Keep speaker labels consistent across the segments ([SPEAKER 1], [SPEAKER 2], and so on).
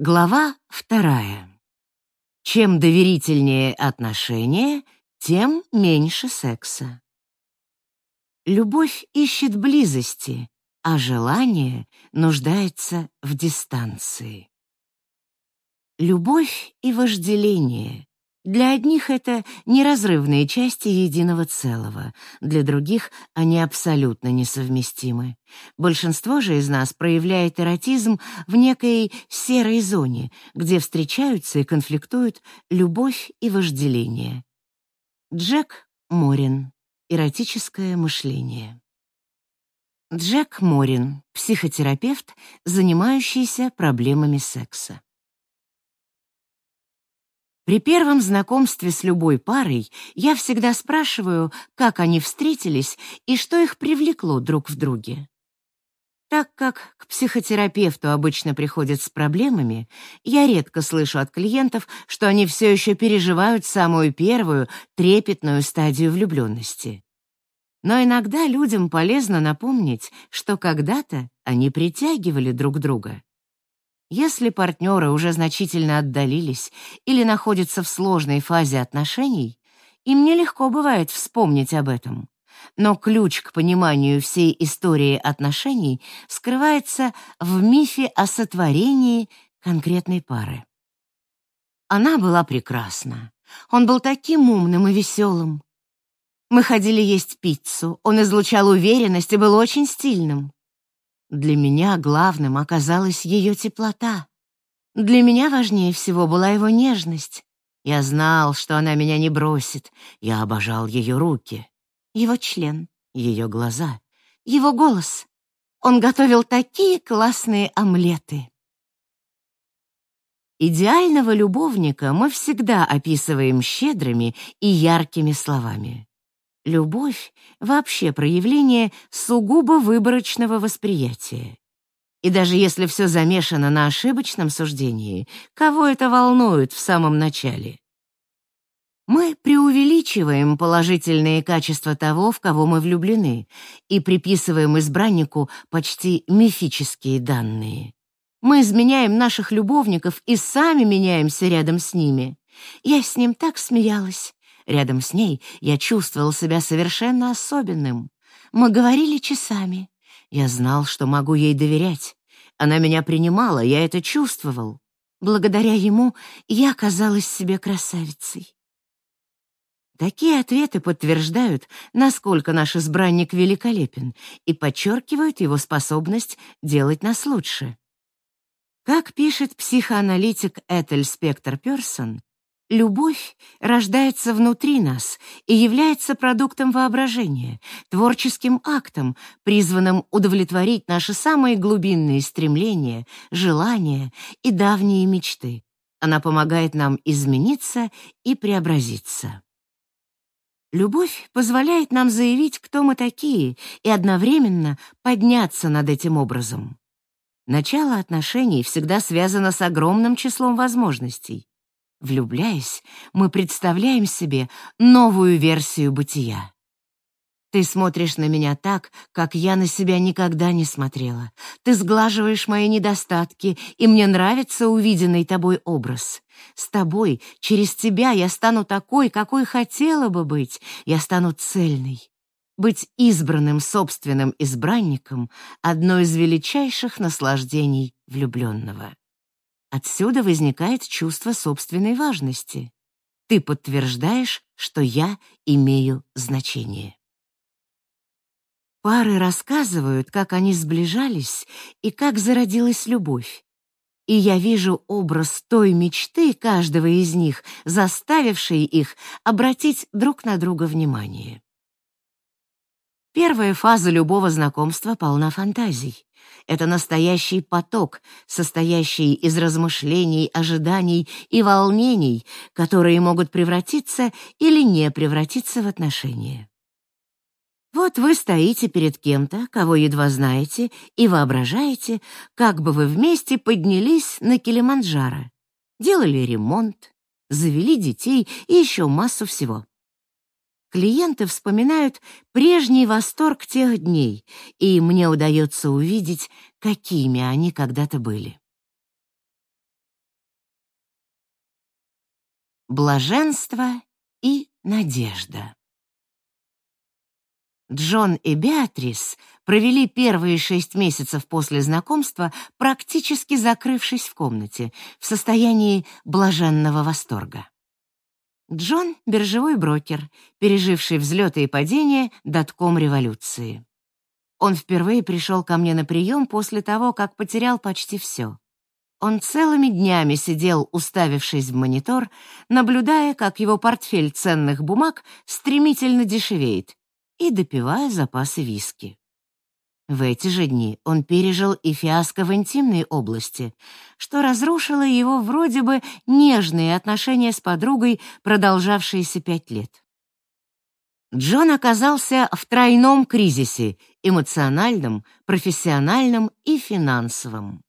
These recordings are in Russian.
[SPEAKER 1] Глава вторая. Чем доверительнее отношения, тем меньше секса. Любовь ищет близости, а желание нуждается в дистанции. Любовь и вожделение для одних это неразрывные части единого целого, для других они абсолютно несовместимы. Большинство же из нас проявляет эротизм в некой серой зоне, где встречаются и конфликтуют любовь и вожделение. Джек Морин. Эротическое мышление. Джек Морин, психотерапевт, занимающийся проблемами секса. При первом знакомстве с любой парой я всегда спрашиваю, как они встретились и что их привлекло друг в друге. Так как к психотерапевту обычно приходят с проблемами, я редко слышу от клиентов, что они все еще переживают самую первую, трепетную стадию влюбленности. Но иногда людям полезно напомнить, что когда-то они притягивали друг друга. Если партнеры уже значительно отдалились или находятся в сложной фазе отношений, им нелегко бывает вспомнить об этом. Но ключ к пониманию всей истории отношений скрывается в мифе о сотворении конкретной пары. Она была прекрасна. Он был таким умным и веселым. Мы ходили есть пиццу, он излучал уверенность и был очень стильным. Для меня главным оказалась ее теплота. Для меня важнее всего была его нежность. Я знал, что она меня не бросит. Я обожал ее руки, его член, ее глаза, его голос. Он готовил такие классные омлеты. Идеального любовника мы всегда описываем щедрыми и яркими словами. Любовь — вообще проявление сугубо выборочного восприятия. И даже если все замешано на ошибочном суждении, кого это волнует в самом начале? Мы преувеличиваем положительные качества того, в кого мы влюблены, и приписываем избраннику почти мифические данные. Мы изменяем наших любовников и сами меняемся рядом с ними. Я с ним так смеялась. Рядом с ней я чувствовал себя совершенно особенным. Мы говорили часами. Я знал, что могу ей доверять. Она меня принимала, я это чувствовал. Благодаря ему я казалась себе красавицей. Такие ответы подтверждают, насколько наш избранник великолепен и подчеркивают его способность делать нас лучше. Как пишет психоаналитик Этель Спектор Персон, Любовь рождается внутри нас и является продуктом воображения, творческим актом, призванным удовлетворить наши самые глубинные стремления, желания и давние мечты. Она помогает нам измениться и преобразиться. Любовь позволяет нам заявить, кто мы такие, и одновременно подняться над этим образом. Начало отношений всегда связано с огромным числом возможностей. Влюбляясь, мы представляем себе новую версию бытия. Ты смотришь на меня так, как я на себя никогда не смотрела. Ты сглаживаешь мои недостатки, и мне нравится увиденный тобой образ. С тобой, через тебя я стану такой, какой хотела бы быть. Я стану цельной. Быть избранным собственным избранником — одно из величайших наслаждений влюбленного. Отсюда возникает чувство собственной важности. Ты подтверждаешь, что я имею значение. Пары рассказывают, как они сближались и как зародилась любовь. И я вижу образ той мечты каждого из них, заставившей их обратить друг на друга внимание. Первая фаза любого знакомства полна фантазий. Это настоящий поток, состоящий из размышлений, ожиданий и волнений, которые могут превратиться или не превратиться в отношения. Вот вы стоите перед кем-то, кого едва знаете, и воображаете, как бы вы вместе поднялись на Килиманджаро, делали ремонт, завели детей и еще массу всего. Клиенты вспоминают прежний восторг тех дней, и мне удается увидеть, какими они когда-то были. Блаженство и надежда. Джон и Беатрис провели первые шесть месяцев после знакомства, практически закрывшись в комнате, в состоянии блаженного восторга. Джон — биржевой брокер, переживший взлеты и падения дотком революции. Он впервые пришел ко мне на прием после того, как потерял почти все. Он целыми днями сидел, уставившись в монитор, наблюдая, как его портфель ценных бумаг стремительно дешевеет, и допивая запасы виски. В эти же дни он пережил и фиаско в интимной области, что разрушило его вроде бы нежные отношения с подругой, продолжавшиеся пять лет. Джон оказался в тройном кризисе — эмоциональном, профессиональном и финансовом.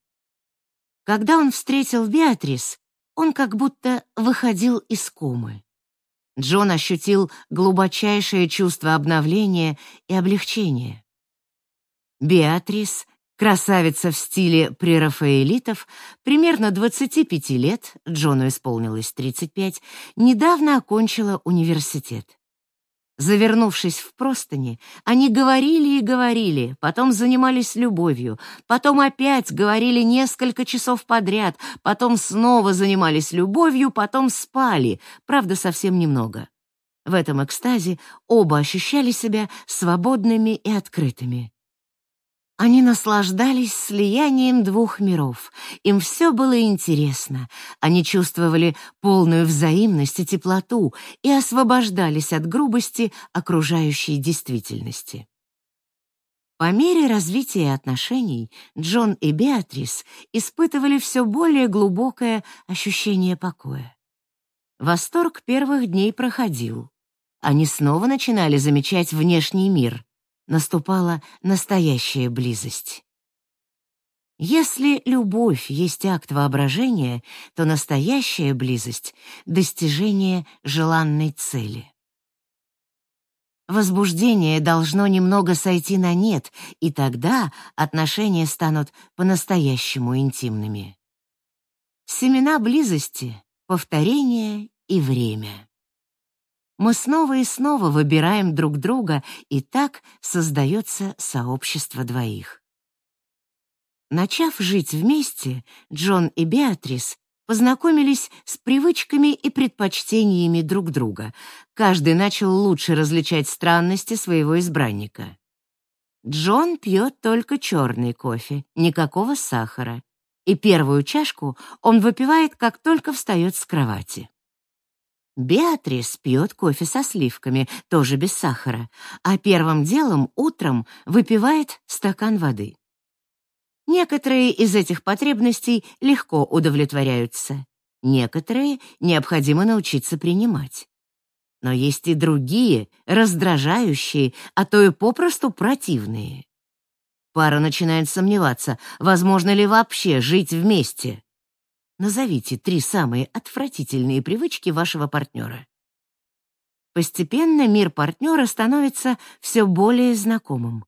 [SPEAKER 1] Когда он встретил Беатрис, он как будто выходил из комы. Джон ощутил глубочайшее чувство обновления и облегчения. Беатрис, красавица в стиле прерафаэлитов, примерно 25 лет, Джону исполнилось 35, недавно окончила университет. Завернувшись в простыни, они говорили и говорили, потом занимались любовью, потом опять говорили несколько часов подряд, потом снова занимались любовью, потом спали, правда, совсем немного. В этом экстазе оба ощущали себя свободными и открытыми. Они наслаждались слиянием двух миров. Им все было интересно. Они чувствовали полную взаимность и теплоту и освобождались от грубости окружающей действительности. По мере развития отношений Джон и Беатрис испытывали все более глубокое ощущение покоя. Восторг первых дней проходил. Они снова начинали замечать внешний мир, наступала настоящая близость. Если любовь есть акт воображения, то настоящая близость — достижение желанной цели. Возбуждение должно немного сойти на нет, и тогда отношения станут по-настоящему интимными. Семена близости — повторение и время. Мы снова и снова выбираем друг друга, и так создается сообщество двоих. Начав жить вместе, Джон и Беатрис познакомились с привычками и предпочтениями друг друга. Каждый начал лучше различать странности своего избранника. Джон пьет только черный кофе, никакого сахара, и первую чашку он выпивает, как только встает с кровати. Беатрис пьет кофе со сливками, тоже без сахара, а первым делом утром выпивает стакан воды. Некоторые из этих потребностей легко удовлетворяются, некоторые необходимо научиться принимать. Но есть и другие, раздражающие, а то и попросту противные. Пара начинает сомневаться, возможно ли вообще жить вместе. Назовите три самые отвратительные привычки вашего партнера. Постепенно мир партнера становится все более знакомым.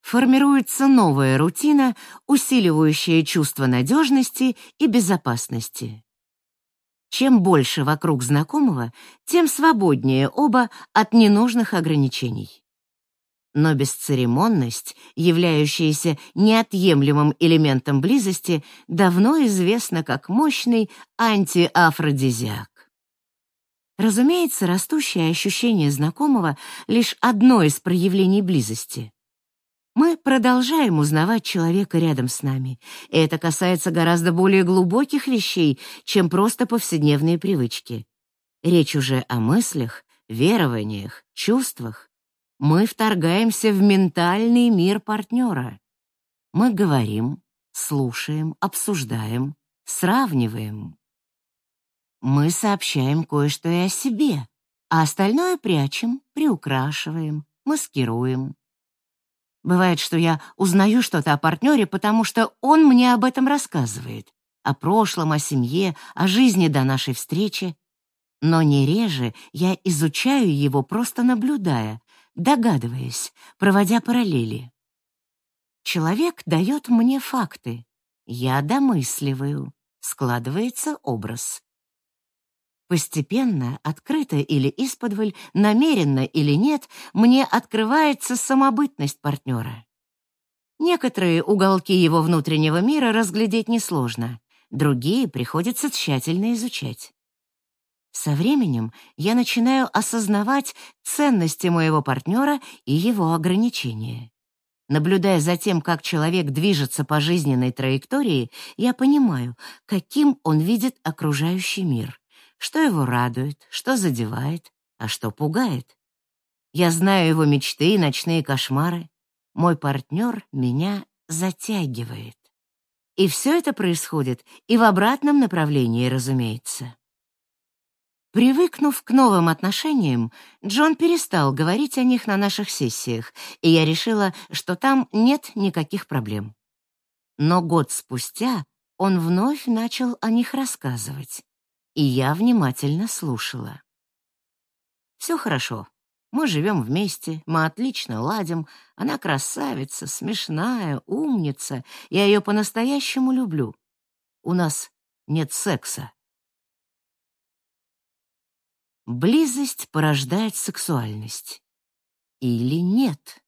[SPEAKER 1] Формируется новая рутина, усиливающая чувство надежности и безопасности. Чем больше вокруг знакомого, тем свободнее оба от ненужных ограничений но бесцеремонность, являющаяся неотъемлемым элементом близости, давно известна как мощный антиафродизиак. Разумеется, растущее ощущение знакомого — лишь одно из проявлений близости. Мы продолжаем узнавать человека рядом с нами, и это касается гораздо более глубоких вещей, чем просто повседневные привычки. Речь уже о мыслях, верованиях, чувствах, мы вторгаемся в ментальный мир партнера. Мы говорим, слушаем, обсуждаем, сравниваем. Мы сообщаем кое-что и о себе, а остальное прячем, приукрашиваем, маскируем. Бывает, что я узнаю что-то о партнере, потому что он мне об этом рассказывает. О прошлом, о семье, о жизни до нашей встречи. Но не реже я изучаю его, просто наблюдая, догадываясь, проводя параллели. Человек дает мне факты, я домысливаю, складывается образ. Постепенно, открыто или исподволь, намеренно или нет, мне открывается самобытность партнера. Некоторые уголки его внутреннего мира разглядеть несложно, другие приходится тщательно изучать. Со временем я начинаю осознавать ценности моего партнера и его ограничения. Наблюдая за тем, как человек движется по жизненной траектории, я понимаю, каким он видит окружающий мир, что его радует, что задевает, а что пугает. Я знаю его мечты и ночные кошмары. Мой партнер меня затягивает. И все это происходит и в обратном направлении, разумеется. Привыкнув к новым отношениям, Джон перестал говорить о них на наших сессиях, и я решила, что там нет никаких проблем. Но год спустя он вновь начал о них рассказывать, и я внимательно слушала. «Все хорошо. Мы живем вместе, мы отлично ладим. Она красавица, смешная, умница. Я ее по-настоящему люблю. У нас нет секса. Близость порождает сексуальность. Или нет?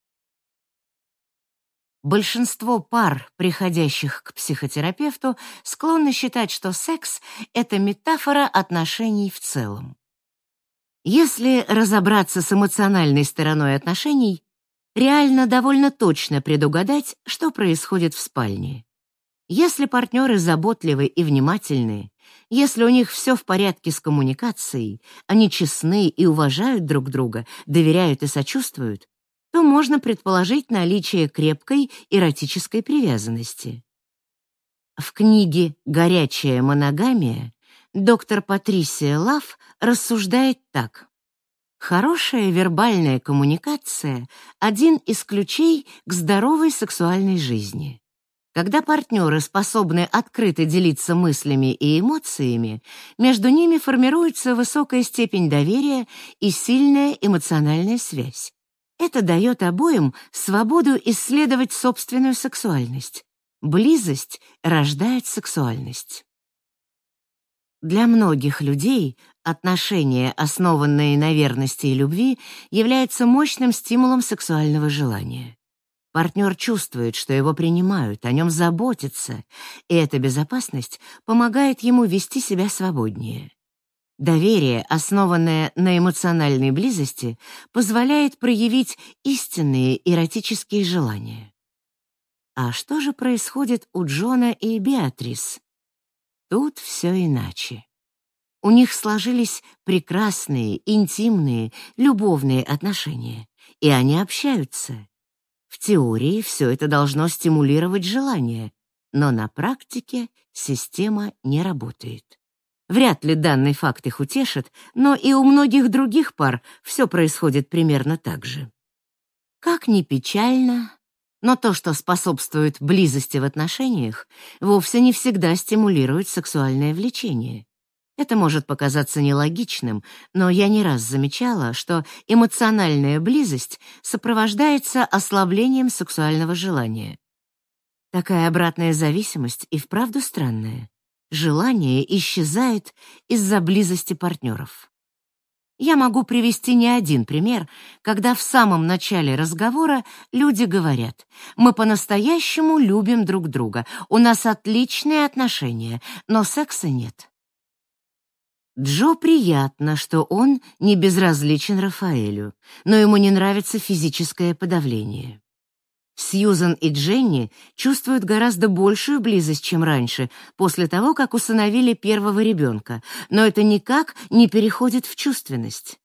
[SPEAKER 1] Большинство пар, приходящих к психотерапевту, склонны считать, что секс — это метафора отношений в целом. Если разобраться с эмоциональной стороной отношений, реально довольно точно предугадать, что происходит в спальне. Если партнеры заботливы и внимательны, если у них все в порядке с коммуникацией, они честны и уважают друг друга, доверяют и сочувствуют, то можно предположить наличие крепкой эротической привязанности. В книге «Горячая моногамия» доктор Патрисия Лав рассуждает так. Хорошая вербальная коммуникация — один из ключей к здоровой сексуальной жизни. Когда партнеры способны открыто делиться мыслями и эмоциями, между ними формируется высокая степень доверия и сильная эмоциональная связь. Это дает обоим свободу исследовать собственную сексуальность. Близость рождает сексуальность. Для многих людей отношения, основанные на верности и любви, являются мощным стимулом сексуального желания. Партнер чувствует, что его принимают, о нем заботятся, и эта безопасность помогает ему вести себя свободнее. Доверие, основанное на эмоциональной близости, позволяет проявить истинные эротические желания. А что же происходит у Джона и Беатрис? Тут все иначе. У них сложились прекрасные, интимные, любовные отношения, и они общаются. В теории все это должно стимулировать желание, но на практике система не работает. Вряд ли данный факт их утешит, но и у многих других пар все происходит примерно так же. Как ни печально, но то, что способствует близости в отношениях, вовсе не всегда стимулирует сексуальное влечение. Это может показаться нелогичным, но я не раз замечала, что эмоциональная близость сопровождается ослаблением сексуального желания. Такая обратная зависимость и вправду странная. Желание исчезает из-за близости партнеров. Я могу привести не один пример, когда в самом начале разговора люди говорят «Мы по-настоящему любим друг друга, у нас отличные отношения, но секса нет». Джо приятно, что он не безразличен Рафаэлю, но ему не нравится физическое подавление. Сьюзан и Дженни чувствуют гораздо большую близость, чем раньше, после того, как усыновили первого ребенка, но это никак не переходит в чувственность.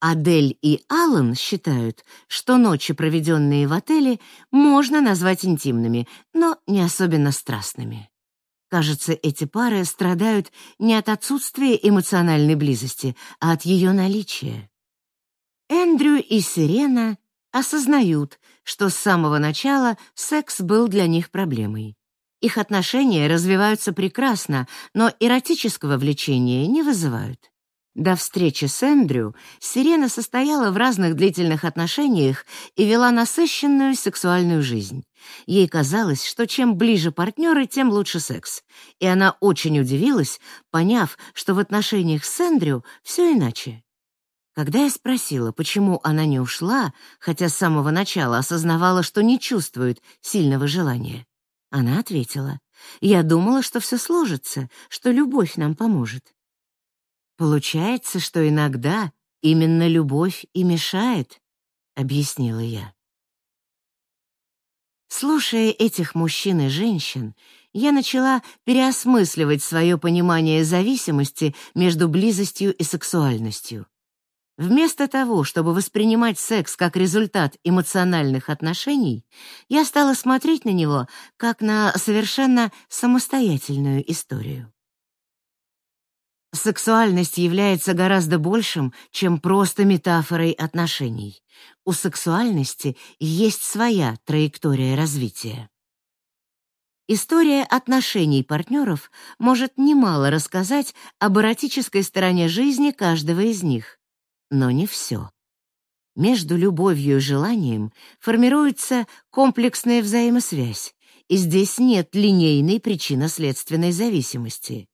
[SPEAKER 1] Адель и Аллан считают, что ночи, проведенные в отеле, можно назвать интимными, но не особенно страстными. Кажется, эти пары страдают не от отсутствия эмоциональной близости, а от ее наличия. Эндрю и Сирена осознают, что с самого начала секс был для них проблемой. Их отношения развиваются прекрасно, но эротического влечения не вызывают. До встречи с Эндрю Сирена состояла в разных длительных отношениях и вела насыщенную сексуальную жизнь. Ей казалось, что чем ближе партнеры, тем лучше секс. И она очень удивилась, поняв, что в отношениях с Эндрю все иначе. Когда я спросила, почему она не ушла, хотя с самого начала осознавала, что не чувствует сильного желания, она ответила, «Я думала, что все сложится, что любовь нам поможет». Получается, что иногда именно любовь и мешает, объяснила я. Слушая этих мужчин и женщин, я начала переосмысливать свое понимание зависимости между близостью и сексуальностью. Вместо того, чтобы воспринимать секс как результат эмоциональных отношений, я стала смотреть на него как на совершенно самостоятельную историю. Сексуальность является гораздо большим, чем просто метафорой отношений. У сексуальности есть своя траектория развития. История отношений партнеров может немало рассказать об эротической стороне жизни каждого из них, но не все. Между любовью и желанием формируется комплексная взаимосвязь, и здесь нет линейной причинно-следственной зависимости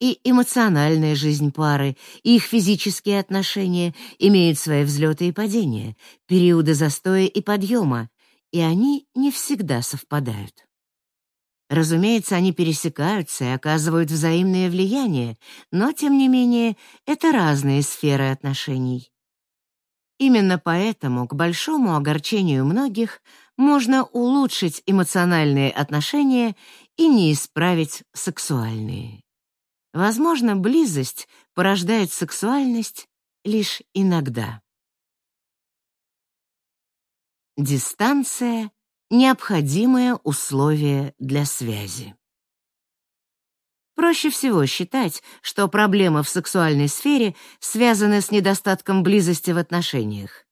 [SPEAKER 1] и эмоциональная жизнь пары, и их физические отношения имеют свои взлеты и падения, периоды застоя и подъема, и они не всегда совпадают. Разумеется, они пересекаются и оказывают взаимное влияние, но, тем не менее, это разные сферы отношений. Именно поэтому, к большому огорчению многих, можно улучшить эмоциональные отношения и не исправить сексуальные. Возможно, близость порождает сексуальность лишь иногда. Дистанция — необходимое условие для связи. Проще всего считать, что проблемы в сексуальной сфере связаны с недостатком близости в отношениях.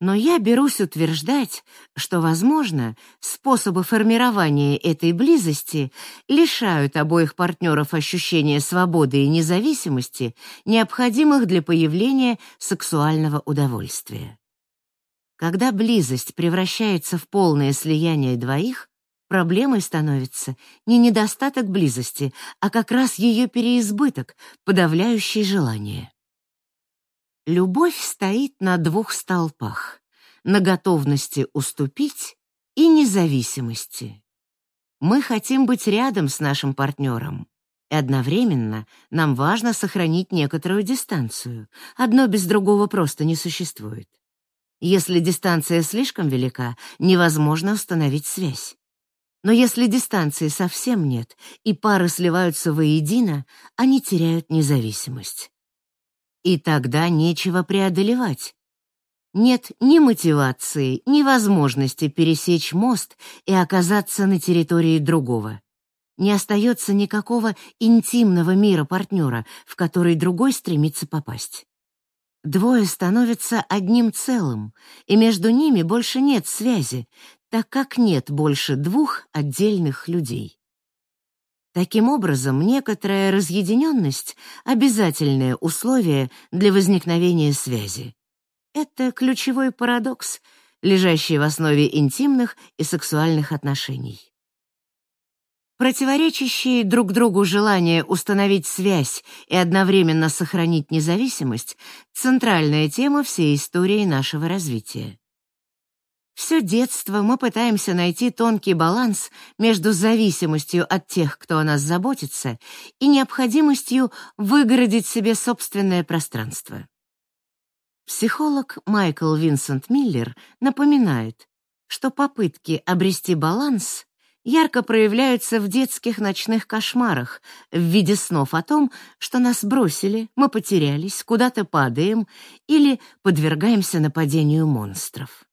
[SPEAKER 1] Но я берусь утверждать, что, возможно, способы формирования этой близости лишают обоих партнеров ощущения свободы и независимости, необходимых для появления сексуального удовольствия. Когда близость превращается в полное слияние двоих, проблемой становится не недостаток близости, а как раз ее переизбыток, подавляющий желание. Любовь стоит на двух столпах — на готовности уступить и независимости. Мы хотим быть рядом с нашим партнером, и одновременно нам важно сохранить некоторую дистанцию. Одно без другого просто не существует. Если дистанция слишком велика, невозможно установить связь. Но если дистанции совсем нет, и пары сливаются воедино, они теряют независимость. И тогда нечего преодолевать. Нет ни мотивации, ни возможности пересечь мост и оказаться на территории другого. Не остается никакого интимного мира партнера, в который другой стремится попасть. Двое становятся одним целым, и между ними больше нет связи, так как нет больше двух отдельных людей. Таким образом, некоторая разъединенность — обязательное условие для возникновения связи. Это ключевой парадокс, лежащий в основе интимных и сексуальных отношений. Противоречащие друг другу желания установить связь и одновременно сохранить независимость — центральная тема всей истории нашего развития. Все детство мы пытаемся найти тонкий баланс между зависимостью от тех, кто о нас заботится, и необходимостью выгородить себе собственное пространство. Психолог Майкл Винсент Миллер напоминает, что попытки обрести баланс ярко проявляются в детских ночных кошмарах в виде снов о том, что нас бросили, мы потерялись, куда-то падаем или подвергаемся нападению монстров.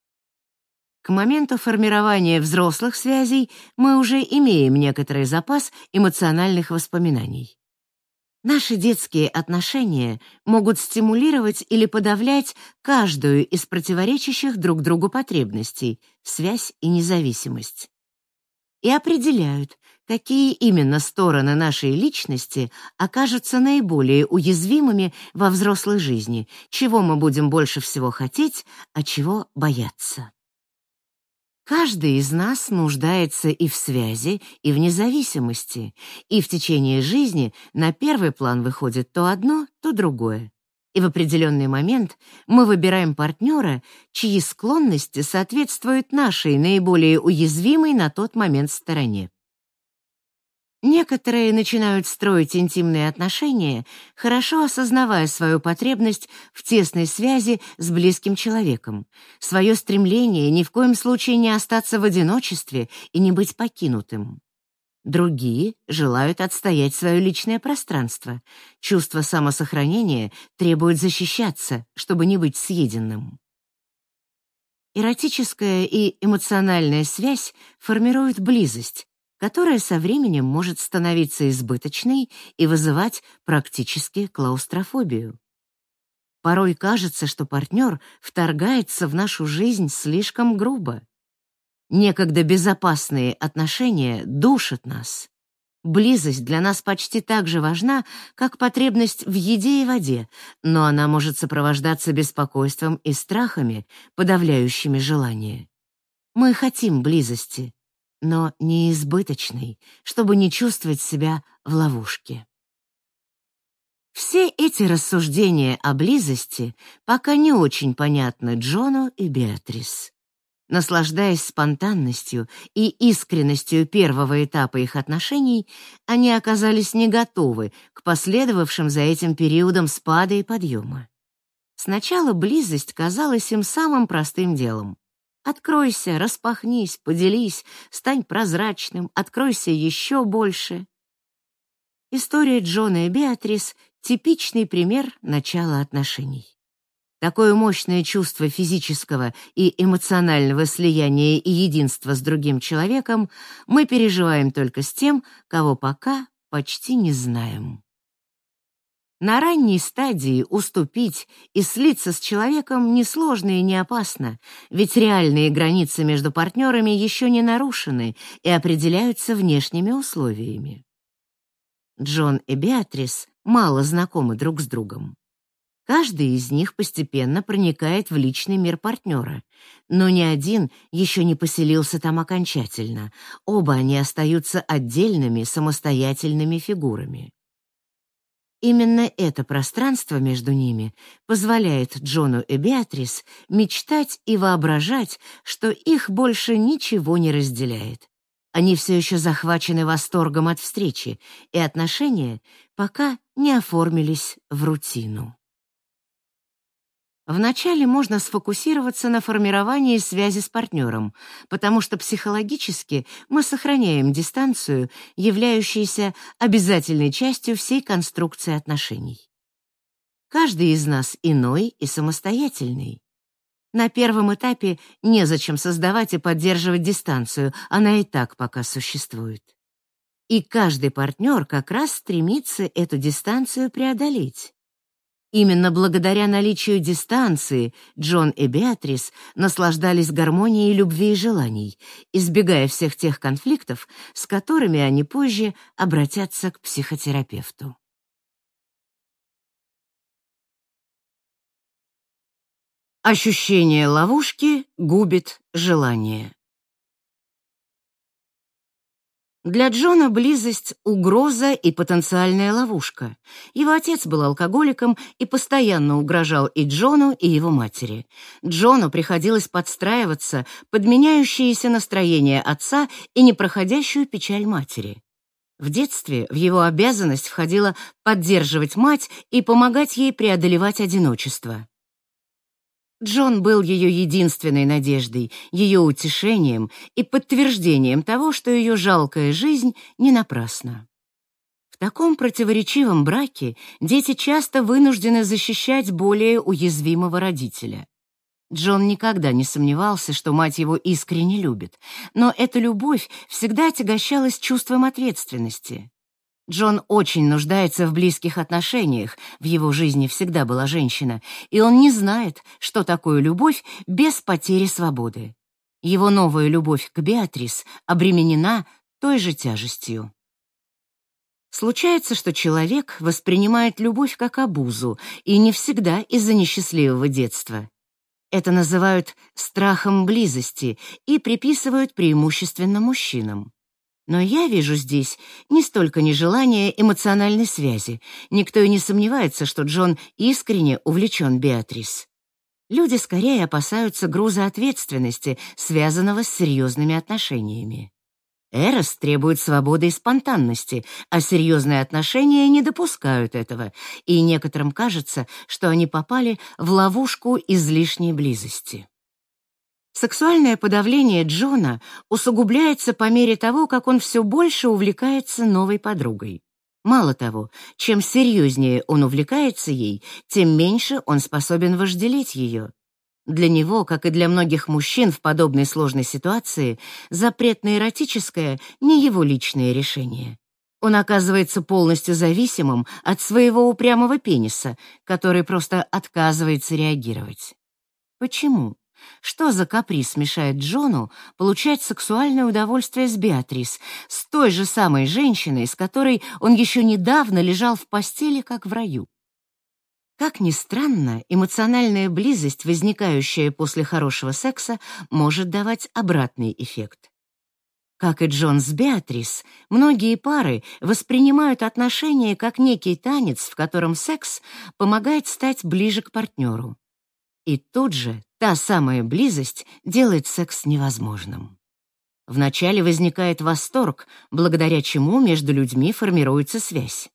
[SPEAKER 1] К моменту формирования взрослых связей мы уже имеем некоторый запас эмоциональных воспоминаний. Наши детские отношения могут стимулировать или подавлять каждую из противоречащих друг другу потребностей — связь и независимость. И определяют, какие именно стороны нашей личности окажутся наиболее уязвимыми во взрослой жизни, чего мы будем больше всего хотеть, а чего бояться. Каждый из нас нуждается и в связи, и в независимости, и в течение жизни на первый план выходит то одно, то другое. И в определенный момент мы выбираем партнера, чьи склонности соответствуют нашей наиболее уязвимой на тот момент стороне. Некоторые начинают строить интимные отношения, хорошо осознавая свою потребность в тесной связи с близким человеком, свое стремление ни в коем случае не остаться в одиночестве и не быть покинутым. Другие желают отстоять свое личное пространство. Чувство самосохранения требует защищаться, чтобы не быть съеденным. Эротическая и эмоциональная связь формируют близость, которая со временем может становиться избыточной и вызывать практически клаустрофобию. Порой кажется, что партнер вторгается в нашу жизнь слишком грубо. Некогда безопасные отношения душат нас. Близость для нас почти так же важна, как потребность в еде и воде, но она может сопровождаться беспокойством и страхами, подавляющими желание. Мы хотим близости, но не избыточной, чтобы не чувствовать себя в ловушке. Все эти рассуждения о близости пока не очень понятны Джону и Беатрис. Наслаждаясь спонтанностью и искренностью первого этапа их отношений, они оказались не готовы к последовавшим за этим периодам спада и подъема. Сначала близость казалась им самым простым делом. Откройся, распахнись, поделись, стань прозрачным, откройся еще больше. История Джона и Беатрис — типичный пример начала отношений. Такое мощное чувство физического и эмоционального слияния и единства с другим человеком мы переживаем только с тем, кого пока почти не знаем. На ранней стадии уступить и слиться с человеком несложно и не опасно, ведь реальные границы между партнерами еще не нарушены и определяются внешними условиями. Джон и Беатрис мало знакомы друг с другом. Каждый из них постепенно проникает в личный мир партнера, но ни один еще не поселился там окончательно. Оба они остаются отдельными самостоятельными фигурами. Именно это пространство между ними позволяет Джону и Беатрис мечтать и воображать, что их больше ничего не разделяет. Они все еще захвачены восторгом от встречи, и отношения пока не оформились в рутину. Вначале можно сфокусироваться на формировании связи с партнером, потому что психологически мы сохраняем дистанцию, являющуюся обязательной частью всей конструкции отношений. Каждый из нас иной и самостоятельный. На первом этапе незачем создавать и поддерживать дистанцию, она и так пока существует. И каждый партнер как раз стремится эту дистанцию преодолеть. Именно благодаря наличию дистанции Джон и Беатрис наслаждались гармонией любви и желаний, избегая всех тех конфликтов, с которыми они позже обратятся к психотерапевту. Ощущение ловушки губит желание. Для Джона близость — угроза и потенциальная ловушка. Его отец был алкоголиком и постоянно угрожал и Джону, и его матери. Джону приходилось подстраиваться под меняющееся настроение отца и непроходящую печаль матери. В детстве в его обязанность входило поддерживать мать и помогать ей преодолевать одиночество. Джон был ее единственной надеждой, ее утешением и подтверждением того, что ее жалкая жизнь не напрасна. В таком противоречивом браке дети часто вынуждены защищать более уязвимого родителя. Джон никогда не сомневался, что мать его искренне любит, но эта любовь всегда отягощалась чувством ответственности. Джон очень нуждается в близких отношениях, в его жизни всегда была женщина, и он не знает, что такое любовь без потери свободы. Его новая любовь к Беатрис обременена той же тяжестью. Случается, что человек воспринимает любовь как обузу, и не всегда из-за несчастливого детства. Это называют страхом близости и приписывают преимущественно мужчинам. Но я вижу здесь не столько нежелание эмоциональной связи. Никто и не сомневается, что Джон искренне увлечен Беатрис. Люди скорее опасаются груза ответственности, связанного с серьезными отношениями. Эрос требует свободы и спонтанности, а серьезные отношения не допускают этого, и некоторым кажется, что они попали в ловушку излишней близости. Сексуальное подавление Джона усугубляется по мере того, как он все больше увлекается новой подругой. Мало того, чем серьезнее он увлекается ей, тем меньше он способен вожделеть ее. Для него, как и для многих мужчин в подобной сложной ситуации, запрет на эротическое — не его личное решение. Он оказывается полностью зависимым от своего упрямого пениса, который просто отказывается реагировать. Почему? Что за каприз мешает Джону получать сексуальное удовольствие с Беатрис, с той же самой женщиной, с которой он еще недавно лежал в постели, как в раю? Как ни странно, эмоциональная близость, возникающая после хорошего секса, может давать обратный эффект. Как и Джон с Беатрис, многие пары воспринимают отношения как некий танец, в котором секс помогает стать ближе к партнеру. И тут же Та самая близость делает секс невозможным. Вначале возникает восторг, благодаря чему между людьми формируется связь.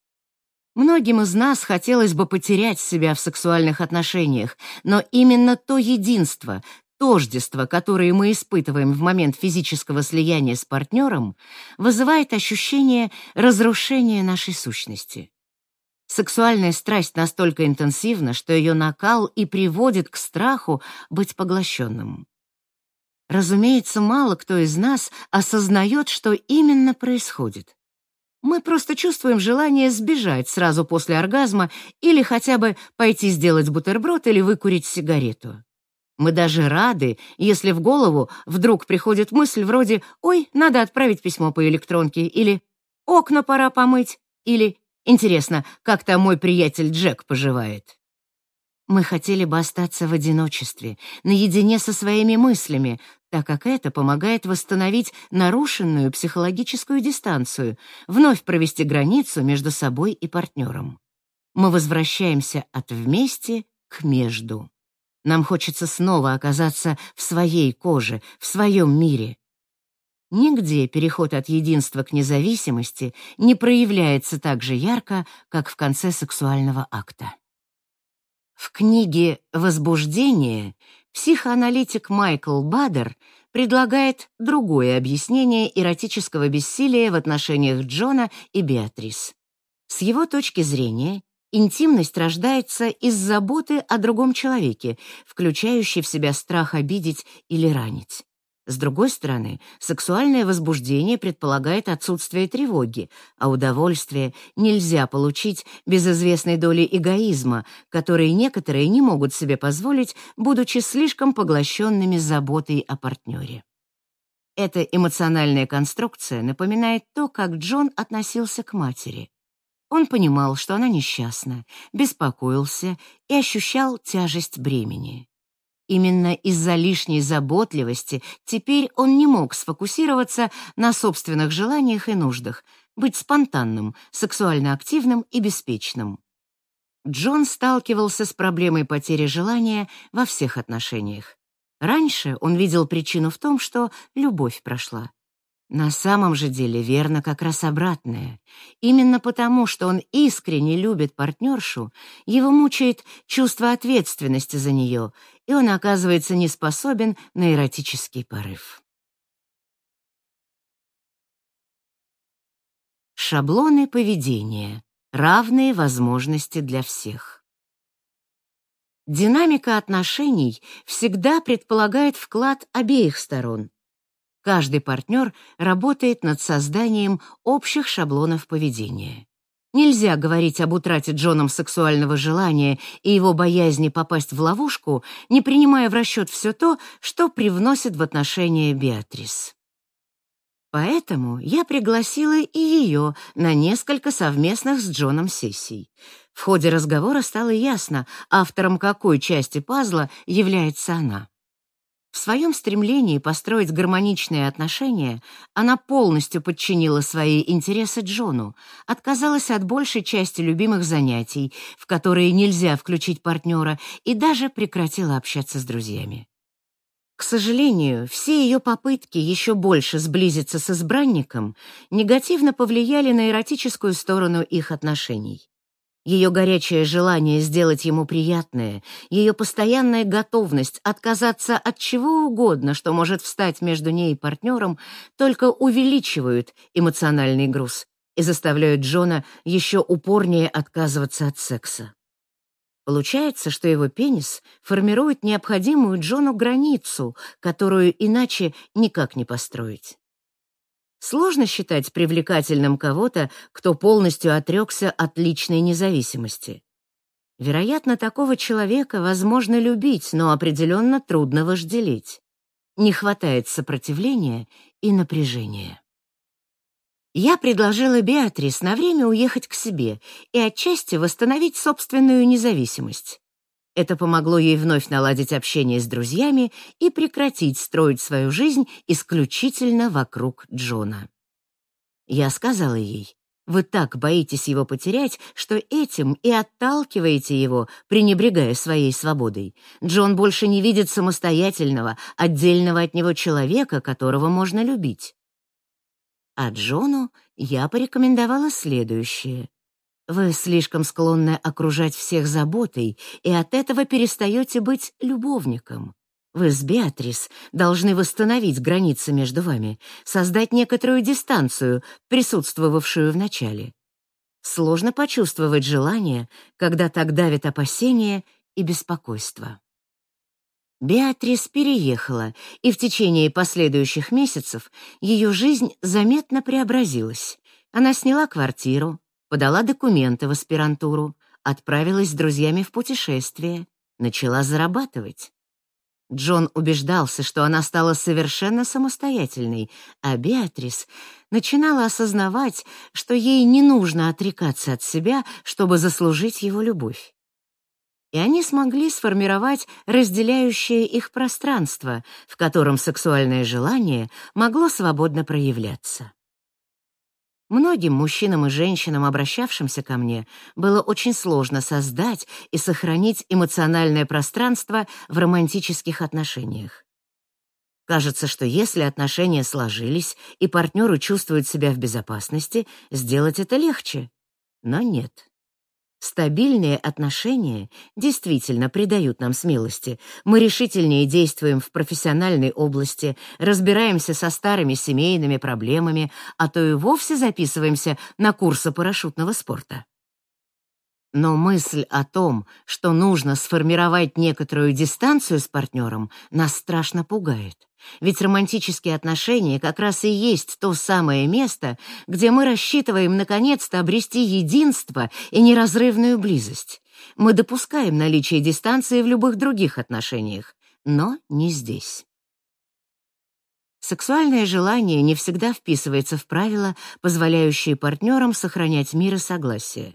[SPEAKER 1] Многим из нас хотелось бы потерять себя в сексуальных отношениях, но именно то единство, тождество, которое мы испытываем в момент физического слияния с партнером, вызывает ощущение разрушения нашей сущности. Сексуальная страсть настолько интенсивна, что ее накал и приводит к страху быть поглощенным. Разумеется, мало кто из нас осознает, что именно происходит. Мы просто чувствуем желание сбежать сразу после оргазма или хотя бы пойти сделать бутерброд или выкурить сигарету. Мы даже рады, если в голову вдруг приходит мысль вроде «Ой, надо отправить письмо по электронке» или «Окна пора помыть» или Интересно, как там мой приятель Джек поживает? Мы хотели бы остаться в одиночестве, наедине со своими мыслями, так как это помогает восстановить нарушенную психологическую дистанцию, вновь провести границу между собой и партнером. Мы возвращаемся от «вместе» к «между». Нам хочется снова оказаться в своей коже, в своем мире. Нигде переход от единства к независимости не проявляется так же ярко, как в конце сексуального акта. В книге «Возбуждение» психоаналитик Майкл Бадер предлагает другое объяснение эротического бессилия в отношениях Джона и Беатрис. С его точки зрения, интимность рождается из заботы о другом человеке, включающей в себя страх обидеть или ранить. С другой стороны, сексуальное возбуждение предполагает отсутствие тревоги, а удовольствие нельзя получить без известной доли эгоизма, который некоторые не могут себе позволить, будучи слишком поглощенными заботой о партнере. Эта эмоциональная конструкция напоминает то, как Джон относился к матери. Он понимал, что она несчастна, беспокоился и ощущал тяжесть бремени. Именно из-за лишней заботливости теперь он не мог сфокусироваться на собственных желаниях и нуждах, быть спонтанным, сексуально активным и беспечным. Джон сталкивался с проблемой потери желания во всех отношениях. Раньше он видел причину в том, что любовь прошла. На самом же деле верно как раз обратное. Именно потому, что он искренне любит партнершу, его мучает чувство ответственности за нее, и он оказывается не способен на эротический порыв. Шаблоны поведения. Равные возможности для всех. Динамика отношений всегда предполагает вклад обеих сторон. Каждый партнер работает над созданием общих шаблонов поведения. Нельзя говорить об утрате Джоном сексуального желания и его боязни попасть в ловушку, не принимая в расчет все то, что привносит в отношения Беатрис. Поэтому я пригласила и ее на несколько совместных с Джоном сессий. В ходе разговора стало ясно, автором какой части пазла является она. В своем стремлении построить гармоничные отношения она полностью подчинила свои интересы Джону, отказалась от большей части любимых занятий, в которые нельзя включить партнера, и даже прекратила общаться с друзьями. К сожалению, все ее попытки еще больше сблизиться с избранником негативно повлияли на эротическую сторону их отношений. Ее горячее желание сделать ему приятное, ее постоянная готовность отказаться от чего угодно, что может встать между ней и партнером, только увеличивают эмоциональный груз и заставляют Джона еще упорнее отказываться от секса. Получается, что его пенис формирует необходимую Джону границу, которую иначе никак не построить. Сложно считать привлекательным кого-то, кто полностью отрекся от личной независимости. Вероятно, такого человека возможно любить, но определенно трудно вожделеть. Не хватает сопротивления и напряжения. Я предложила Беатрис на время уехать к себе и отчасти восстановить собственную независимость. Это помогло ей вновь наладить общение с друзьями и прекратить строить свою жизнь исключительно вокруг Джона. Я сказала ей, «Вы так боитесь его потерять, что этим и отталкиваете его, пренебрегая своей свободой. Джон больше не видит самостоятельного, отдельного от него человека, которого можно любить». А Джону я порекомендовала следующее. Вы слишком склонны окружать всех заботой, и от этого перестаете быть любовником. Вы с Беатрис должны восстановить границы между вами, создать некоторую дистанцию, присутствовавшую в начале. Сложно почувствовать желание, когда так давит опасение и беспокойство. Беатрис переехала, и в течение последующих месяцев ее жизнь заметно преобразилась. Она сняла квартиру, подала документы в аспирантуру, отправилась с друзьями в путешествие, начала зарабатывать. Джон убеждался, что она стала совершенно самостоятельной, а Беатрис начинала осознавать, что ей не нужно отрекаться от себя, чтобы заслужить его любовь. И они смогли сформировать разделяющее их пространство, в котором сексуальное желание могло свободно проявляться. Многим мужчинам и женщинам, обращавшимся ко мне, было очень сложно создать и сохранить эмоциональное пространство в романтических отношениях. Кажется, что если отношения сложились и партнеры чувствуют себя в безопасности, сделать это легче. Но нет. Стабильные отношения действительно придают нам смелости. Мы решительнее действуем в профессиональной области, разбираемся со старыми семейными проблемами, а то и вовсе записываемся на курсы парашютного спорта. Но мысль о том, что нужно сформировать некоторую дистанцию с партнером, нас страшно пугает. Ведь романтические отношения как раз и есть то самое место, где мы рассчитываем наконец-то обрести единство и неразрывную близость. Мы допускаем наличие дистанции в любых других отношениях, но не здесь. Сексуальное желание не всегда вписывается в правила, позволяющие партнерам сохранять мир и согласие.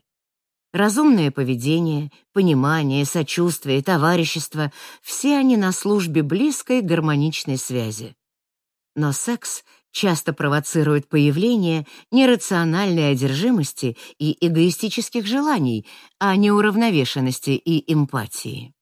[SPEAKER 1] Разумное поведение, понимание, сочувствие, товарищество — все они на службе близкой гармоничной связи. Но секс часто провоцирует появление нерациональной одержимости и эгоистических желаний, а не уравновешенности и эмпатии.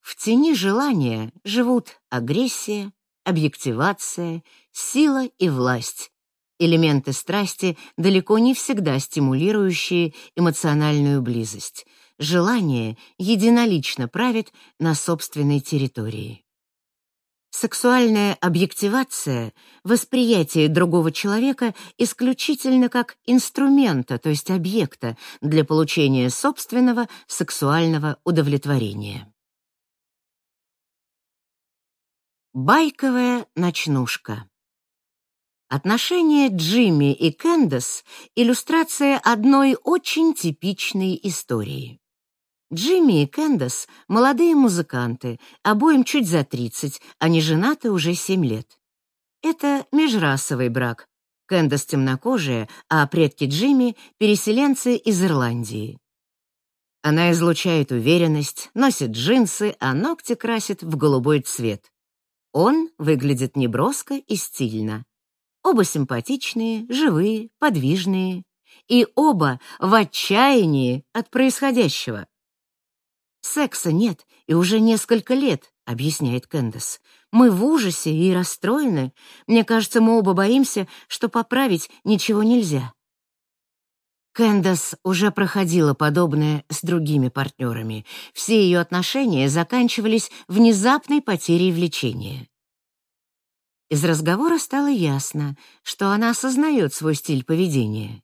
[SPEAKER 1] В тени желания живут агрессия, объективация, сила и власть, элементы страсти, далеко не всегда стимулирующие эмоциональную близость. Желание единолично правит на собственной территории. Сексуальная объективация — восприятие другого человека исключительно как инструмента, то есть объекта, для получения собственного сексуального удовлетворения. Байковая ночнушка Отношения Джимми и Кэндас — иллюстрация одной очень типичной истории. Джимми и Кэндас — молодые музыканты, обоим чуть за 30, они женаты уже 7 лет. Это межрасовый брак, Кэндас темнокожая, а предки Джимми — переселенцы из Ирландии. Она излучает уверенность, носит джинсы, а ногти красит в голубой цвет. Он выглядит неброско и стильно. Оба симпатичные, живые, подвижные. И оба в отчаянии от происходящего. «Секса нет, и уже несколько лет», — объясняет Кэндас. «Мы в ужасе и расстроены. Мне кажется, мы оба боимся, что поправить ничего нельзя». Кэндас уже проходила подобное с другими партнерами. Все ее отношения заканчивались внезапной потерей влечения. Из разговора стало ясно, что она осознает свой стиль поведения.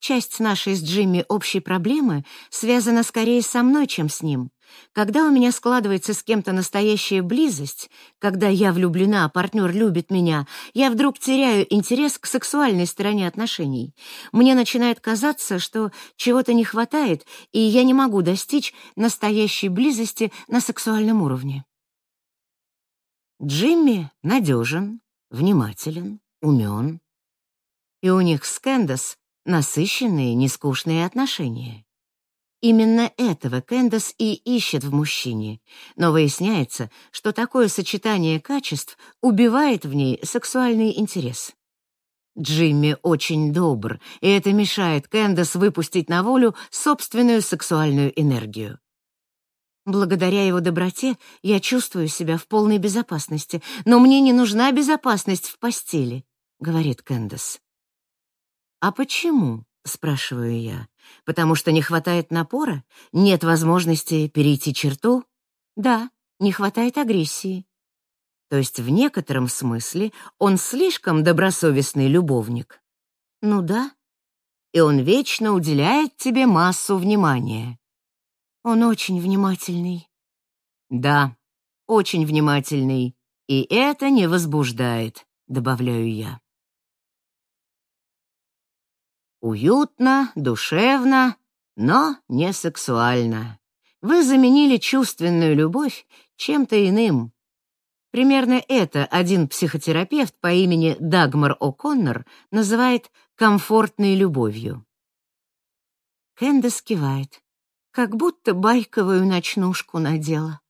[SPEAKER 1] Часть нашей с Джимми общей проблемы связана скорее со мной, чем с ним. Когда у меня складывается с кем-то настоящая близость, когда я влюблена, а партнер любит меня, я вдруг теряю интерес к сексуальной стороне отношений. Мне начинает казаться, что чего-то не хватает, и я не могу достичь настоящей близости на сексуальном уровне. Джимми надежен, внимателен, умен. И у них с Кэндас насыщенные, нескучные отношения. Именно этого Кэндас и ищет в мужчине, но выясняется, что такое сочетание качеств убивает в ней сексуальный интерес. Джимми очень добр, и это мешает Кэндас выпустить на волю собственную сексуальную энергию. Благодаря его доброте я чувствую себя в полной безопасности, но мне не нужна безопасность в постели, говорит Кэндас. «А почему?» — спрашиваю я. «Потому что не хватает напора? Нет возможности перейти черту?» «Да, не хватает агрессии». То есть в некотором смысле он слишком добросовестный любовник. Ну да. И он вечно уделяет тебе массу внимания. Он очень внимательный. Да, очень внимательный. И это не возбуждает, добавляю я. Уютно, душевно, но не сексуально. Вы заменили чувственную любовь чем-то иным. Примерно это один психотерапевт по имени Дагмар О'Коннор называет комфортной любовью. Кэндис кивает, как будто байковую ночнушку надела.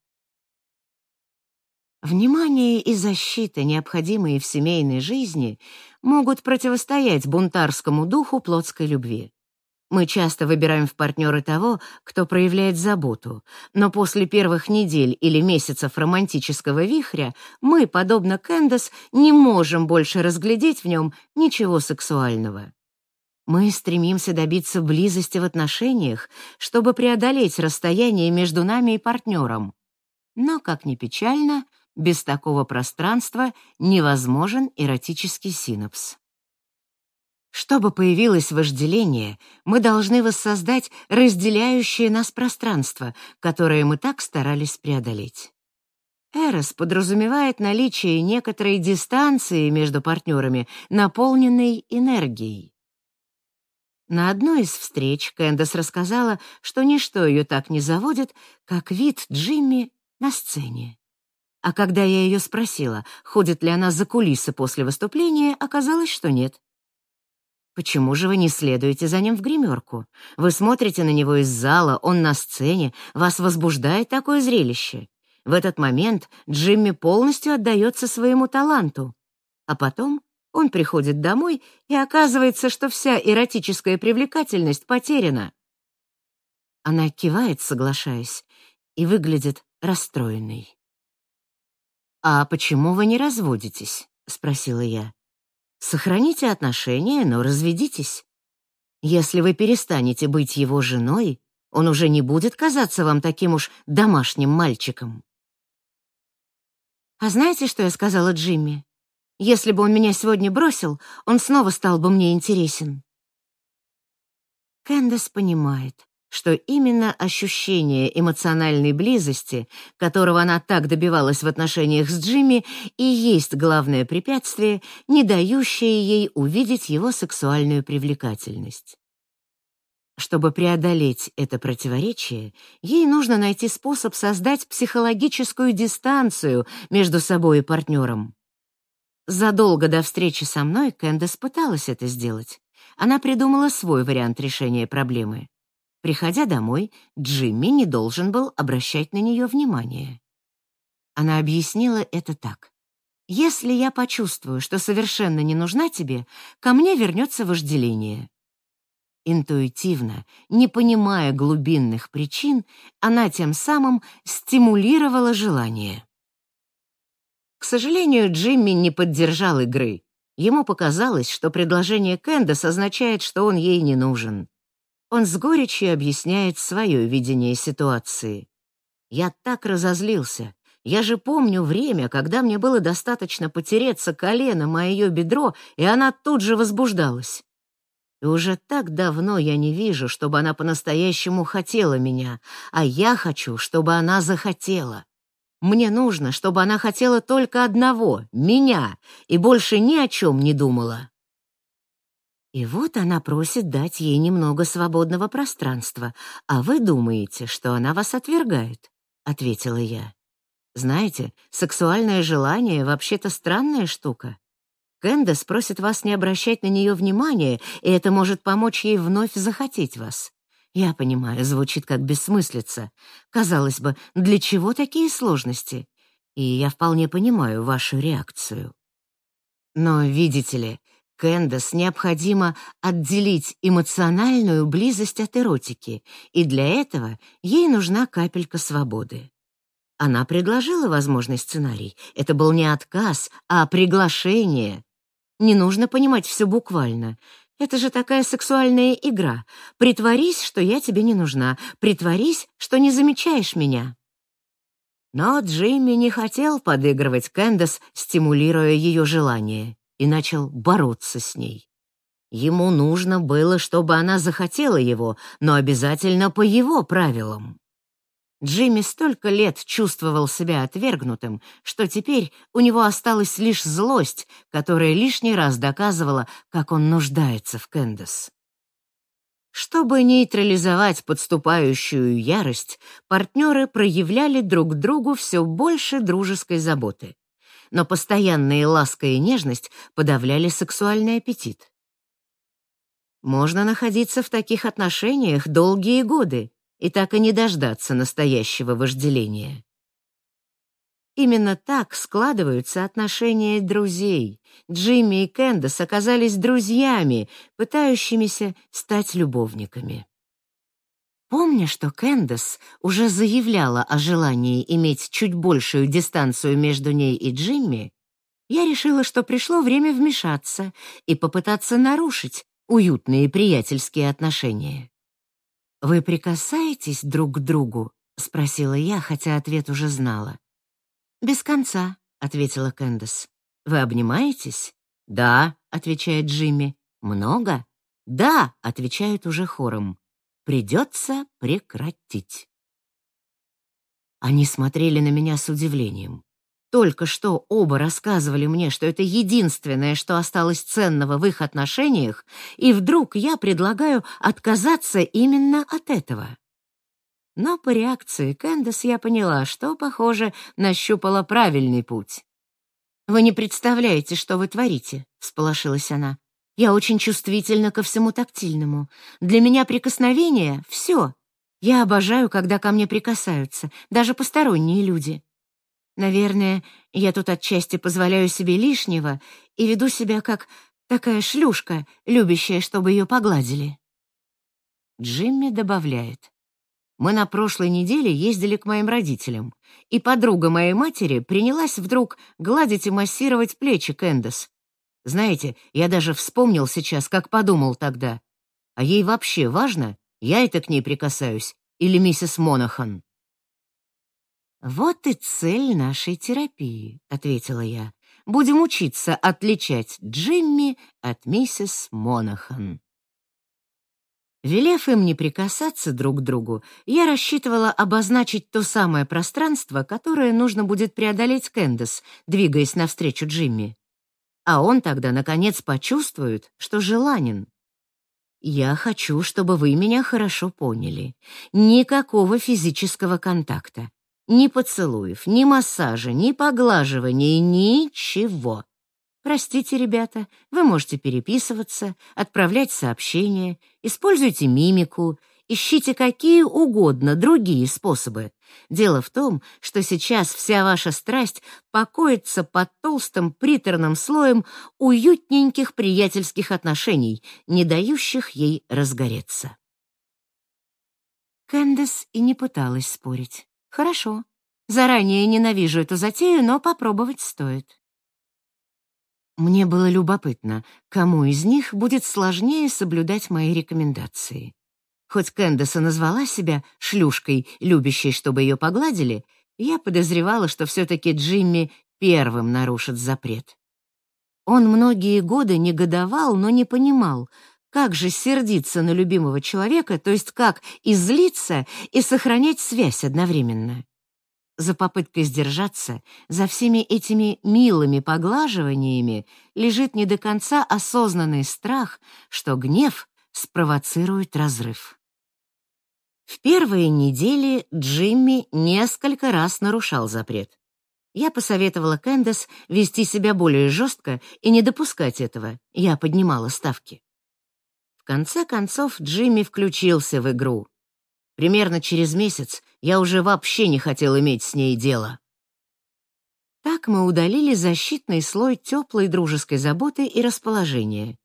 [SPEAKER 1] Внимание и защита, необходимые в семейной жизни, могут противостоять бунтарскому духу плотской любви. Мы часто выбираем в партнеры того, кто проявляет заботу, но после первых недель или месяцев романтического вихря мы, подобно Кэндас, не можем больше разглядеть в нем ничего сексуального. Мы стремимся добиться близости в отношениях, чтобы преодолеть расстояние между нами и партнером. Но, как ни печально, — без такого пространства невозможен эротический синапс. Чтобы появилось вожделение, мы должны воссоздать разделяющее нас пространство, которое мы так старались преодолеть. Эрос подразумевает наличие некоторой дистанции между партнерами, наполненной энергией. На одной из встреч Кэндас рассказала, что ничто ее так не заводит, как вид Джимми на сцене. А когда я ее спросила, ходит ли она за кулисы после выступления, оказалось, что нет. Почему же вы не следуете за ним в гримерку? Вы смотрите на него из зала, он на сцене, вас возбуждает такое зрелище. В этот момент Джимми полностью отдается своему таланту. А потом он приходит домой, и оказывается, что вся эротическая привлекательность потеряна. Она кивает, соглашаясь, и выглядит расстроенной. «А почему вы не разводитесь?» — спросила я. «Сохраните отношения, но разведитесь. Если вы перестанете быть его женой, он уже не будет казаться вам таким уж домашним мальчиком». «А знаете, что я сказала Джимми? Если бы он меня сегодня бросил, он снова стал бы мне интересен». Кэндас понимает что именно ощущение эмоциональной близости, которого она так добивалась в отношениях с Джимми, и есть главное препятствие, не дающее ей увидеть его сексуальную привлекательность. Чтобы преодолеть это противоречие, ей нужно найти способ создать психологическую дистанцию между собой и партнером. Задолго до встречи со мной Кэндис пыталась это сделать. Она придумала свой вариант решения проблемы. Приходя домой, Джимми не должен был обращать на нее внимание. Она объяснила это так. «Если я почувствую, что совершенно не нужна тебе, ко мне вернется вожделение». Интуитивно, не понимая глубинных причин, она тем самым стимулировала желание. К сожалению, Джимми не поддержал игры. Ему показалось, что предложение Кэндас означает, что он ей не нужен. Он с горечью объясняет свое видение ситуации. «Я так разозлился. Я же помню время, когда мне было достаточно потереться коленом о ее бедро, и она тут же возбуждалась. И уже так давно я не вижу, чтобы она по-настоящему хотела меня, а я хочу, чтобы она захотела. Мне нужно, чтобы она хотела только одного — меня, и больше ни о чем не думала. И вот она просит дать ей немного свободного пространства, а вы думаете, что она вас отвергает, — ответила я. Знаете, сексуальное желание вообще-то странная штука. Кэндас просит вас не обращать на нее внимания, и это может помочь ей вновь захотеть вас. Я понимаю, звучит как бессмыслица. Казалось бы, для чего такие сложности? И я вполне понимаю вашу реакцию. Но, видите ли, Кэндас необходимо отделить эмоциональную близость от эротики, и для этого ей нужна капелька свободы. Она предложила возможный сценарий. Это был не отказ, а приглашение. Не нужно понимать все буквально. Это же такая сексуальная игра. Притворись, что я тебе не нужна. Притворись, что не замечаешь меня. Но Джимми не хотел подыгрывать Кэндас, стимулируя ее желание, и начал бороться с ней. Ему нужно было, чтобы она захотела его, но обязательно по его правилам. Джимми столько лет чувствовал себя отвергнутым, что теперь у него осталась лишь злость, которая лишний раз доказывала, как он нуждается в Кэндас. Чтобы нейтрализовать подступающую ярость, партнеры проявляли друг другу все больше дружеской заботы. Но постоянная ласка и нежность подавляли сексуальный аппетит. Можно находиться в таких отношениях долгие годы, и так и не дождаться настоящего вожделения. Именно так складываются отношения друзей. Джимми и Кэндас оказались друзьями, пытающимися стать любовниками. Помня, что Кэндас уже заявляла о желании иметь чуть большую дистанцию между ней и Джимми, я решила, что пришло время вмешаться и попытаться нарушить уютные приятельские отношения. «Вы прикасаетесь друг к другу?» — спросила я, хотя ответ уже знала. «Без конца», — ответила Кэндис. «Вы обнимаетесь?» «Да», — отвечает Джимми. «Много?» «Да», — отвечают уже хором. «Придется прекратить». Они смотрели на меня с удивлением. Только что оба рассказывали мне, что это единственное, что осталось ценного в их отношениях, и вдруг я предлагаю отказаться именно от этого. Но по реакции Кэндис я поняла, что, похоже, нащупала правильный путь. «Вы не представляете, что вы творите», — всполошилась она. «Я очень чувствительна ко всему тактильному. Для меня прикосновение — все. Я обожаю, когда ко мне прикасаются, даже посторонние люди. Наверное, я тут отчасти позволяю себе лишнего и веду себя как такая шлюшка, любящая, чтобы ее погладили. Джимми добавляет. Мы на прошлой неделе ездили к моим родителям, и подруга моей матери принялась вдруг гладить и массировать плечи Кэндас. Знаете, я даже вспомнил сейчас, как подумал тогда. А ей вообще важно, я это к ней прикасаюсь или миссис Монахан? «Вот и цель нашей терапии», — ответила я. «Будем учиться отличать Джимми от миссис Монахан». Велев им не прикасаться друг к другу, я рассчитывала обозначить то самое пространство, которое нужно будет преодолеть Кэндас, двигаясь навстречу Джимми. А он тогда, наконец, почувствует, что желанен. Я хочу, чтобы вы меня хорошо поняли. Никакого физического контакта. Ни поцелуев, ни массажа, ни поглаживания, ничего. Простите, ребята, вы можете переписываться, отправлять сообщения, используйте мимику, ищите какие угодно другие способы. Дело в том, что сейчас вся ваша страсть покоится под толстым приторным слоем уютненьких приятельских отношений, не дающих ей разгореться. Кэндис и не пыталась спорить. Хорошо. Заранее ненавижу эту затею, но попробовать стоит. Мне было любопытно, кому из них будет сложнее соблюдать мои рекомендации. Хоть Кэндиса назвала себя шлюшкой, любящей, чтобы ее погладили, я подозревала, что все-таки Джимми первым нарушит запрет. Он многие годы негодовал, но не понимал, как же сердиться на любимого человека, то есть как и злиться, и сохранять связь одновременно. За попыткой сдержаться, за всеми этими милыми поглаживаниями лежит не до конца осознанный страх, что гнев спровоцирует разрыв. В первые недели Джимми несколько раз нарушал запрет. Я посоветовала Кэндис вести себя более жестко и не допускать этого. Я поднимала ставки. Конце концов Джимми включился в игру. Примерно через месяц я уже вообще не хотел иметь с ней дело. Так мы удалили защитный слой теплой дружеской заботы и расположения.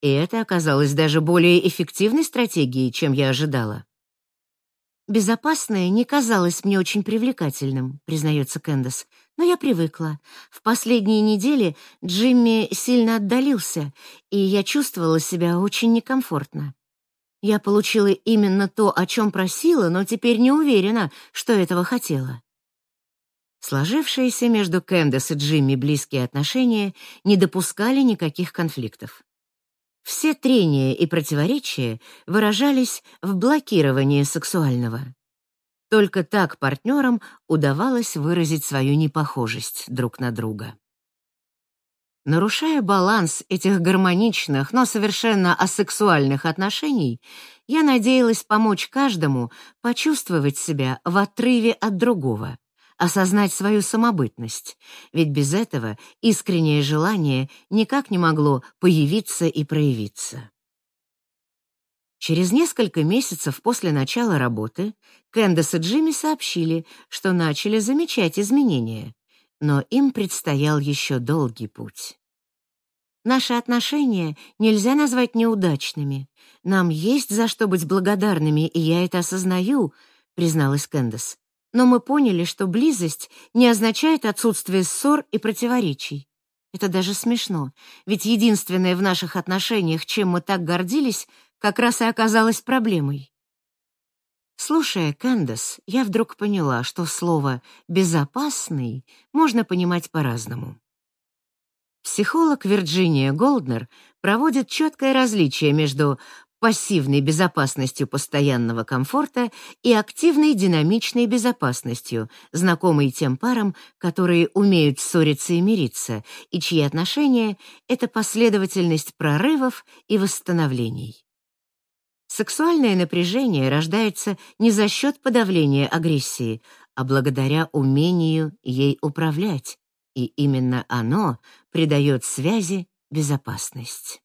[SPEAKER 1] И это оказалось даже более эффективной стратегией, чем я ожидала. Безопасное не казалось мне очень привлекательным, признается Кэндас, но я привыкла. В последние недели Джимми сильно отдалился, и я чувствовала себя очень некомфортно. Я получила именно то, о чем просила, но теперь не уверена, что этого хотела. Сложившиеся между Кэндес и Джимми близкие отношения не допускали никаких конфликтов. Все трения и противоречия выражались в блокировании сексуального. Только так партнерам удавалось выразить свою непохожесть друг на друга. Нарушая баланс этих гармоничных, но совершенно асексуальных отношений, я надеялась помочь каждому почувствовать себя в отрыве от другого, осознать свою самобытность, ведь без этого искреннее желание никак не могло появиться и проявиться. Через несколько месяцев после начала работы Кэндис и Джимми сообщили, что начали замечать изменения, но им предстоял еще долгий путь. Наши отношения нельзя назвать неудачными. Нам есть за что быть благодарными, и я это осознаю, призналась Кэндис. Но мы поняли, что близость не означает отсутствие ссор и противоречий. Это даже смешно, ведь единственное в наших отношениях, чем мы так гордились, как раз и оказалось проблемой. Слушая Кэндис, я вдруг поняла, что слово «безопасный» можно понимать по-разному. Психолог Вирджиния Голднер проводит четкое различие между пассивной безопасностью постоянного комфорта и активной динамичной безопасностью, знакомой тем парам, которые умеют ссориться и мириться, и чьи отношения — это последовательность прорывов и восстановлений. Сексуальное напряжение рождается не за счет подавления агрессии, а благодаря умению ей управлять, и именно оно придает связи безопасность.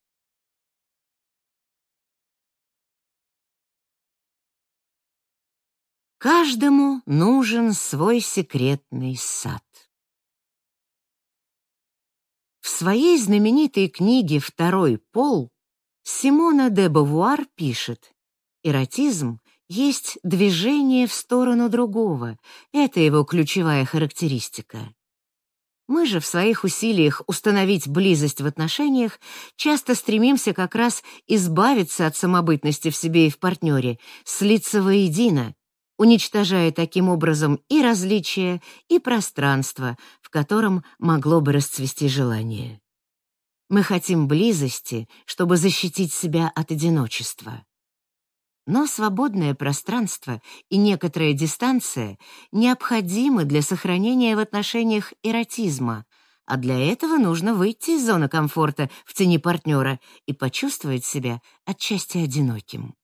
[SPEAKER 1] Каждому нужен свой секретный сад. В своей знаменитой книге «Второй пол» Симона де Бавуар пишет, «Эротизм есть движение в сторону другого, это его ключевая характеристика. Мы же в своих усилиях установить близость в отношениях часто стремимся как раз избавиться от самобытности в себе и в партнере, слиться воедино, уничтожая таким образом и различия, и пространство, в котором могло бы расцвести желание. Мы хотим близости, чтобы защитить себя от одиночества. Но свободное пространство и некоторая дистанция необходимы для сохранения в отношениях эротизма, а для этого нужно выйти из зоны комфорта в тени партнера и почувствовать себя отчасти одиноким.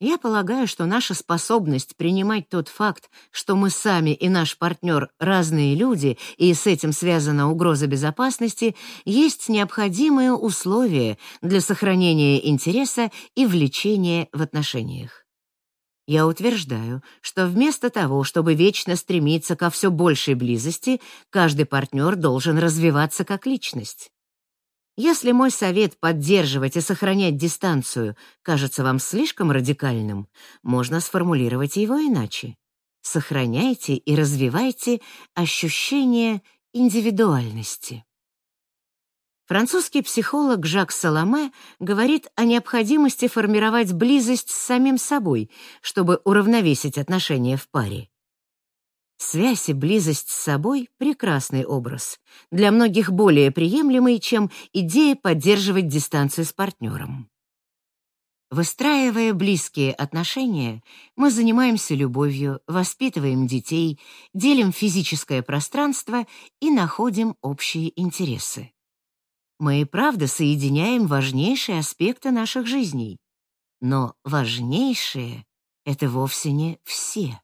[SPEAKER 1] Я полагаю, что наша способность принимать тот факт, что мы сами и наш партнер разные люди, и с этим связана угроза безопасности, есть необходимое условие для сохранения интереса и влечения в отношениях. Я утверждаю, что вместо того, чтобы вечно стремиться ко все большей близости, каждый партнер должен развиваться как личность. Если мой совет поддерживать и сохранять дистанцию кажется вам слишком радикальным, можно сформулировать его иначе. Сохраняйте и развивайте ощущение индивидуальности. Французский психолог Жак Саламе говорит о необходимости формировать близость с самим собой, чтобы уравновесить отношения в паре. Связь и близость с собой — прекрасный образ, для многих более приемлемый, чем идея поддерживать дистанцию с партнером. Выстраивая близкие отношения, мы занимаемся любовью, воспитываем детей, делим физическое пространство и находим общие интересы. Мы и правда соединяем важнейшие аспекты наших жизней. Но важнейшие — это вовсе не все.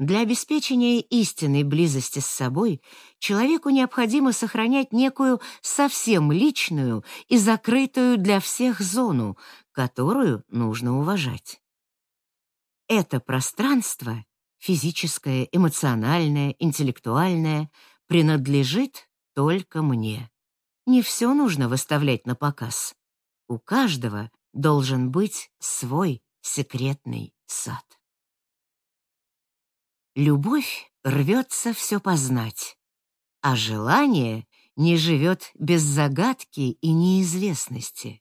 [SPEAKER 1] Для обеспечения истинной близости с собой человеку необходимо сохранять некую совсем личную и закрытую для всех зону, которую нужно уважать. Это пространство — физическое, эмоциональное, интеллектуальное — принадлежит только мне. Не все нужно выставлять на показ. У каждого должен быть свой секретный сад. Любовь рвется все познать, а желание не живет без загадки и неизвестности.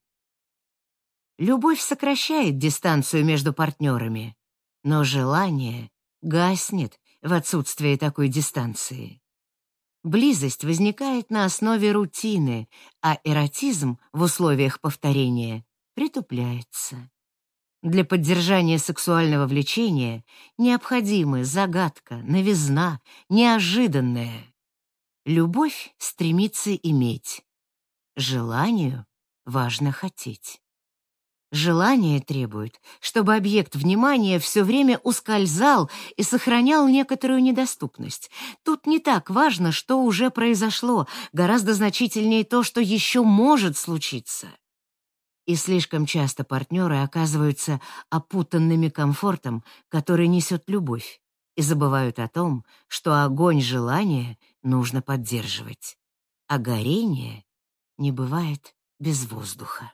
[SPEAKER 1] Любовь сокращает дистанцию между партнерами, но желание гаснет в отсутствие такой дистанции. Близость возникает на основе рутины, а эротизм в условиях повторения притупляется. Для поддержания сексуального влечения необходимы загадка, новизна, неожиданное. Любовь стремится иметь. Желанию важно хотеть. Желание требует, чтобы объект внимания все время ускользал и сохранял некоторую недоступность. Тут не так важно, что уже произошло, гораздо значительнее то, что еще может случиться. И слишком часто партнеры оказываются опутанными комфортом, который несет любовь, и забывают о том, что огонь желания нужно поддерживать, а горение не бывает без воздуха.